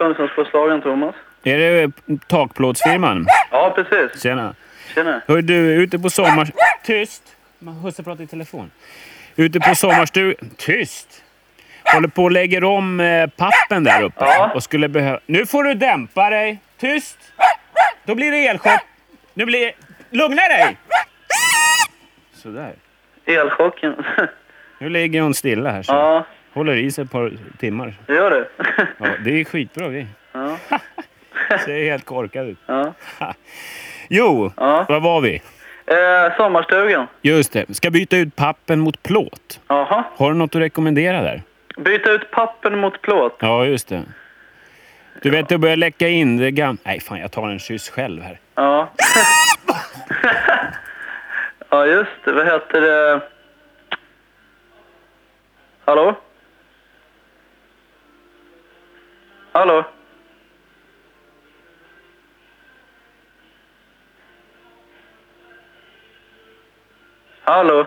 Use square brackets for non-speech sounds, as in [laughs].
Kungsholmsplåtslagaren Thomas. Är det takplåtsfirman? Ja, precis. Tjena. Tjena. Hör du, ute på sommar... Tyst! Husse pratar i telefon. Ute på sommarstugan... Tyst! Håller på och lägger om eh, pappen där uppe. Ja. Och skulle behöva... Nu får du dämpa dig! Tyst! Då blir det elchock. Nu blir... Lugna dig! Sådär. Elchocken. Nu ligger hon stilla här. Så. ja, Håller i sig ett par timmar. det gör det. Ja, det är skitbra vi. ja, [laughs] Ser helt korkad ut. ja. [laughs] Jo, Ja. var var vi? Eh, sommarstugan. Just det. Ska byta ut pappen mot plåt. Jaha. Har du något att rekommendera där? Byta ut pappen mot plåt. Ja, just det. Du vet, det börjar läcka in det gamla... Nej, fan, jag tar en kyss själv här. Ja. [laughs] ja, just det. Vad heter det? Hallå? Hallå? Hallå?